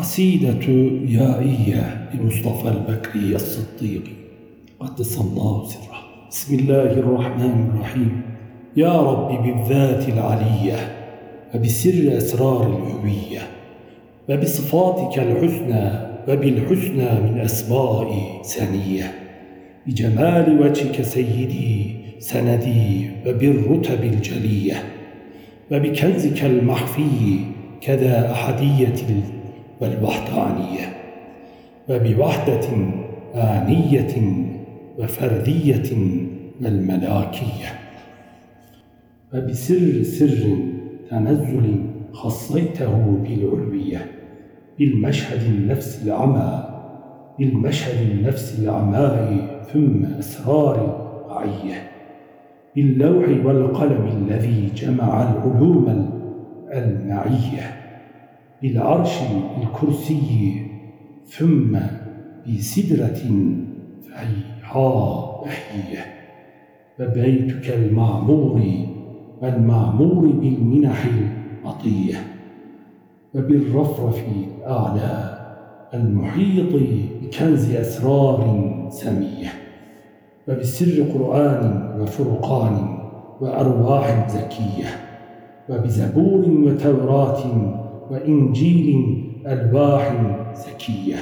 قصيدة يائية لمصطفى البكري الصديقي قدس الله سره. بسم الله الرحمن الرحيم. يا رب بالذات العلية وبسر أسرار الهوية وبصفاتك الحسنى وبالحسنى من أسماء سنية بجمال وجهك سيدي سندي وبالرتب الجلية. وبكنزك المخفي كذا أحدية والوحدانية وبوحدة آنية وفردية والملاكية وبسر سر تنزل خصيته بالعلوية بالمشهد النفس العمى بالمشهد النفس العماء ثم أسرار رعيه باللوح والقلم الذي جمع العلوم المعيه بالعرش الكرسي ثم بسدرة فهيها بهية فبيتك المعمور والمعمور بالمنح المطية. وبالرفرف الأعلى المحيط بكنز أسرار سمية. وبسر قرآن وفرقان وأرواح زكية. وبزبور وتوراة وإنجيل ألواح زكية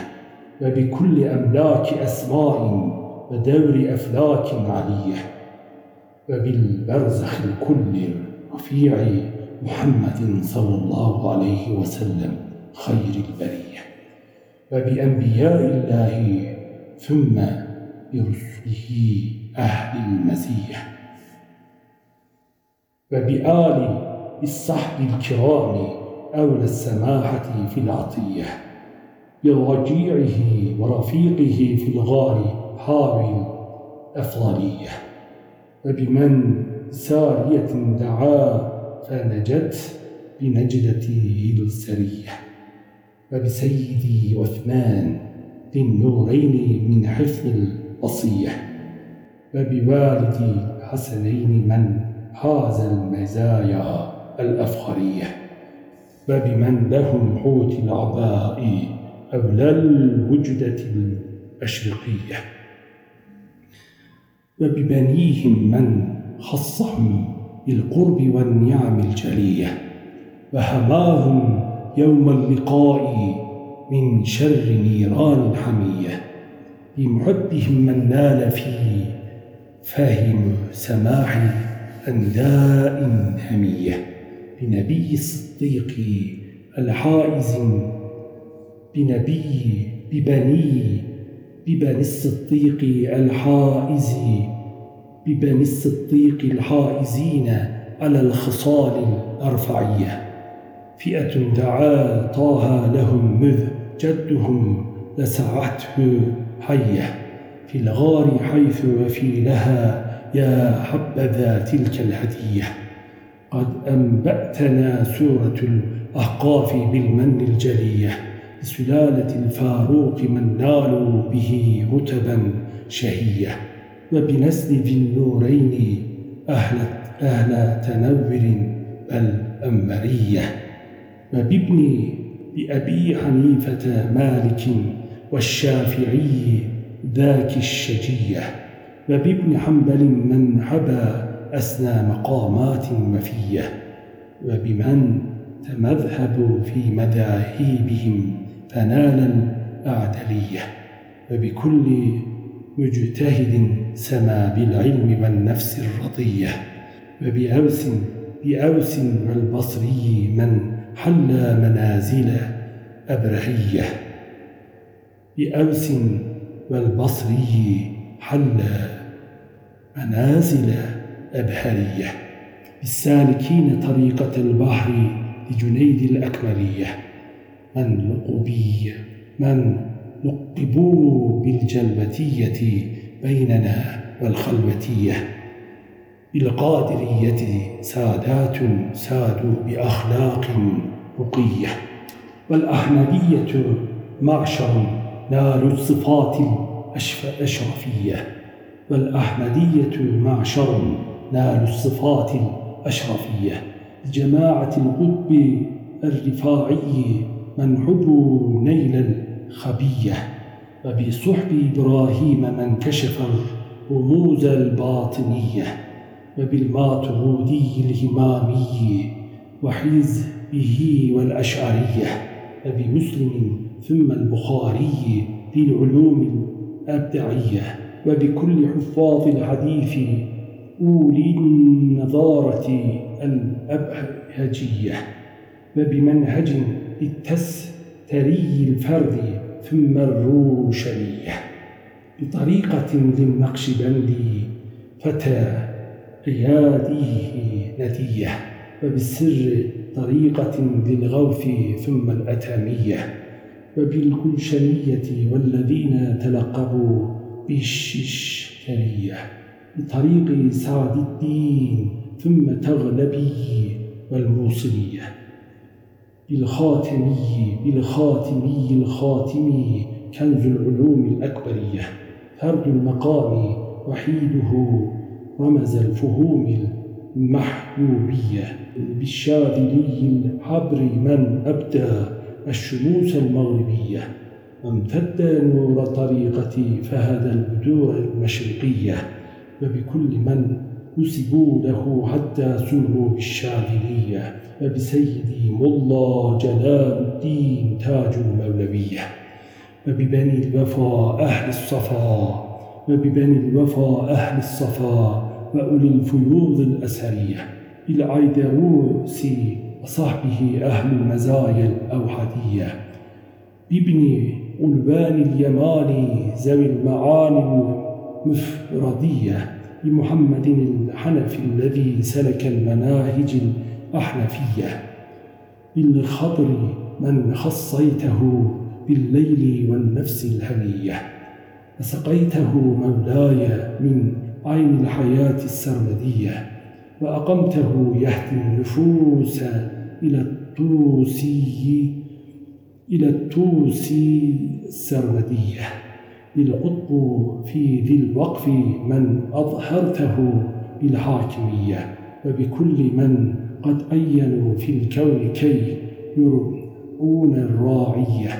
وبكل أملاك أسماء ودور أفلاك علية وبالبرزخ الكل رفيع محمد صلى الله عليه وسلم خير البرية وبأنبياء الله ثم برسله أهل المزية وبآل بالصحب الكرام أولى السماحة في العطية برجيعه ورفيقه في الغار حاوي الأفضلية وبمن سارية دعا فنجت بنجدته السرية وبسيدي عثمان ذي النورين من حفظ الوصية. وبوالدي الحسنين من حاز المزايا الأفخرية. فبمن لهم حوت العباء أولى الوجدة الأشرقية. وببنيهم من خصهم بالقرب والنعم الجلية. وهماهم يوم اللقاء من شر نيران حمية بمحبهم من نال في فهم سماع أنداء هميه بنبي الصديق الحائز بنبي ببني ببني الصديق الحائز ببني الصديق الحائزين على الخصال الأرفعية. فئة دعا طه لهم مذ جدهم لسعته حية في الغار حيث وفي لها يا حبذا تلك الهدية. قد أنبأتنا سورة الأحقاف بالمن الجلية لسلالة الفاروق من نالوا به رتبا شهية. وبنسل ذي النورين أهل, أهل تنور الأمرية. وبابن بأبي حنيفة مالك والشافعي ذاك الشجية. وبابن حنبل من حبى أسنى مقامات مفية وبمن تمذهب في مذاهيبهم فنال الأعدلية وبكل مجتهد سما بالعلم والنفس الرضية وبأوس بأوس والبصري من حلى منازل أبرهية بأوس والبصري حلى منازل أبهرية بالسالكين طريقة البحر لجنيد الأكملية. من لقبي من لقبوا بالجلبتية بيننا والخلوتية بالقادرية سادات سادوا بأخلاق رقية. والأحمدية معشر نال الصفات الأشرفية والأحمدية معشر نال الصفات الأشرفية جماعة القطب الرفاعي من حبوا نيل الخبية وبصحب إبراهيم من كشف رموز الباطنية وبالماترودي الهمامي وحزبه والأشعرية وبمسلم ثم البخاري للعلوم الأبدعية وبكل حفاظ الحديث أولي النظارة الأبهجية وبمنهج التستري الفرد ثم الروشنية بطريقة للنقشبندي فتى قياديه ندية وبالسر طريقة للغوث ثم الأتامية وبالكلشنية والذين تلقبوا بالششترية بطريق سعد الدين ثم تغلبي والموصلية بالخاتمي بالخاتمي الخاتمي كنز العلوم الأكبرية فرد المقام وحيده رمز الفهوم المحبوبية بالشاذلي الحبر من أبدى الشموس المغربية وامتد نور طريقتي فهدى البدور المشرقية وبكل من نسبوا له حتى سلوا بالشاذلية وبسيدي ملا جلال الدين تاج المولوية وببني الوفا أهل الصفا وببني الوفا أهل الصفا وأولي الفيوض الأسرية بالعيدروس وصحبه أهل المزايا الأوحدية بابن ألبان اليماني ذوي المعاني المفردية بمحمد الحنفي الذي سلك المناهج الأحنفية. بالخضر من خصيته بالليل والنفس الهنية. وسقيته مولاي من عين الحياة السرمدية. وأقمته يهدي النفوس إلى التوسي إلى التوسي السرمدية. بالقطب في ذي الوقف من أظهرته بالحاكمية وبكل من قد أينوا في الكون كي يرؤون الراعية.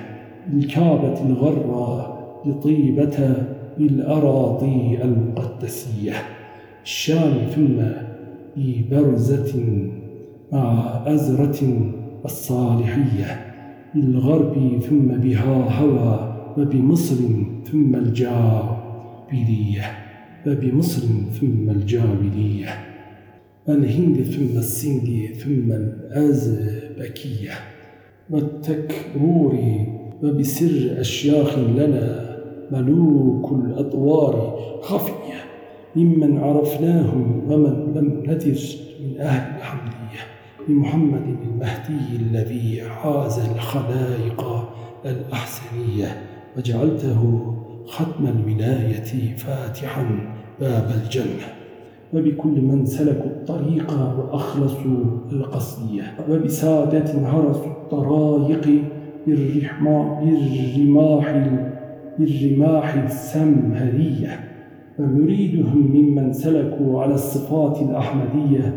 بالكعبة الغراء لطيبة بالأراضي المقدسية. الشام ثم ببرزة مع أزرة الصالحية. بالغرب ثم بها هوى وبمصر ثم الجابلية وبمصر ثم الجابلية الهند ثم السند ثم الأزبكية والتكرور وبسر أشياخ لنا ملوك الأطوار خفية ممن عرفناهم ومن لم ندر من أهل الحمدية بمحمد المهدي الذي عاز الخلائق الأحسنية. وجعلته ختم الولاية فاتحا باب الجنة. وبكل من سلكوا الطريق وأخلصوا القصدية وبسادة هرسوا الطرائق بالرماح بالرماح السمهرية. ومريدهم ممن سلكوا على الصفات الأحمدية.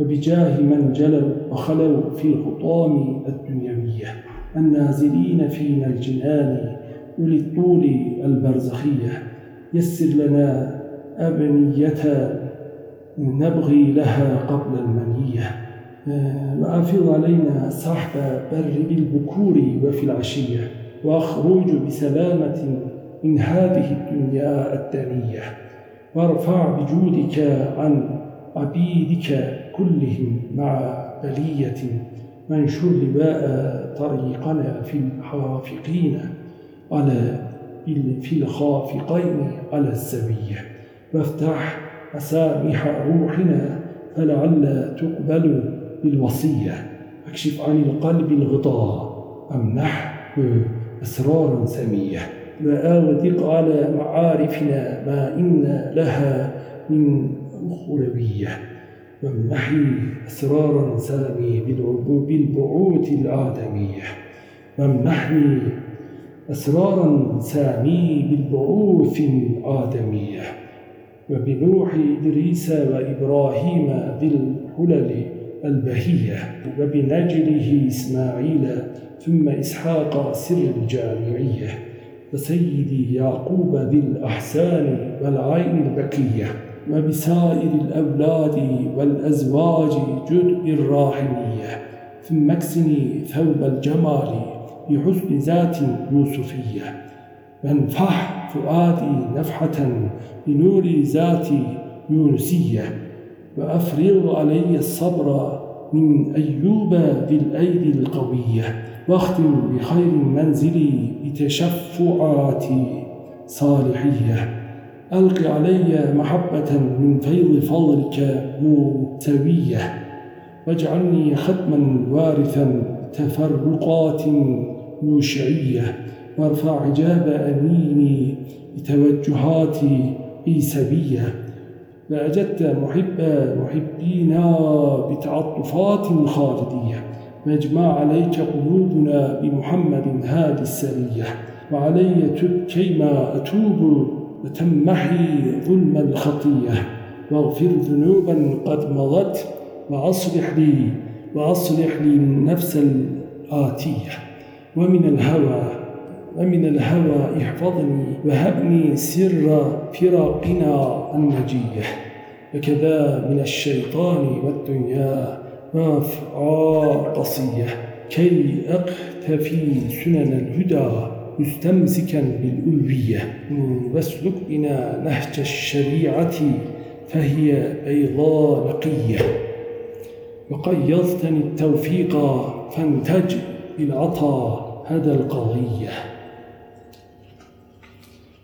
وبجاه من جلوا وخلوا في الخطام الدنيوية. النازلين فينا الجنان أولي الطول البرزخية يسر لنا أبنية نبغي لها قبل المنية. وأفض علينا سحب بر بالبكور وفي العشية وأخرج بسلامة من هذه الدنيا الدنية. وارفع بجودك عن عبيدك كلهم مع بلية وانشر لواء طريقنا في الحافقين. على في الخافقين على السوية وافتح مسامح روحنا فلعل تقبل بالوصية. أكشف عن القلب الغطاء أمنح أسرارا سمية. وأغدق على معارفنا ما إن لها من أخروية. وامنحي أسرارا سامي بالبعوث الآدمية وامنحني أسرارا سامي بالبعوث الآدمية وبنوح إدريس وإبراهيم ذي الحلل البهية وبنجله إسماعيل ثم إسحاق سر الجامعية وسيدي يعقوب ذي الأحسان والعين البكية وبسائر الأولاد والأزواج جد الراحمية ثم اكسني ثوب الجمال بحسن ذات يوسفية وانفح فؤادي نفحة بنور ذات يونسية. وأفرغ علي الصبر من أيوب ذي الأيدي القوية. واختم بخير منزلي بتشفعات صالحية. ألق علي محبة من فيض فضلك متوية. واجعلني ختما وارثا تفرقات يوشعية وارفع عجاب أميني بتوجهات عيسبية فأجدت محب محبينا بتعطفات خالدية. واجمع عليك قلوبنا بمحمد هادي السرية. وعلي تب كيما أتوب وتمحي ظلم الخطية. واغفر ذنوبا قد مضت. وأصلح لي وأصلح لي النفس الآتية. ومن الهوى ومن الهوى احفظني وهبني سر فراقنا النجية. وكذا من الشيطان والدنيا وافعى قصية كي أقتفي سنن الهدى مستمسكا بالألوية. واسلك بنا نهج الشريعة فهي أيضا نقية. وقيضتني التوفيق فانتج بالعطاء هذا القضية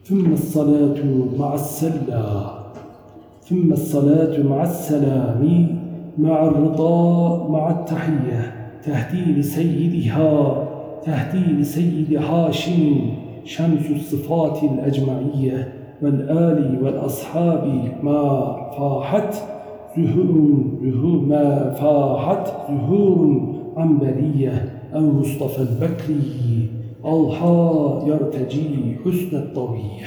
ثم الصلاة مع السلام ثم الصلاة مع السلام مع الرضا مع التحية. تهدي لسيدها تهدي لسيد هاشم شمس الصفات الأجمعية والآل والأصحاب ما فاحت زهور ما فاحت زهور عنبرية أو مصطفى البكري أضحى يرتجي حسن الطوية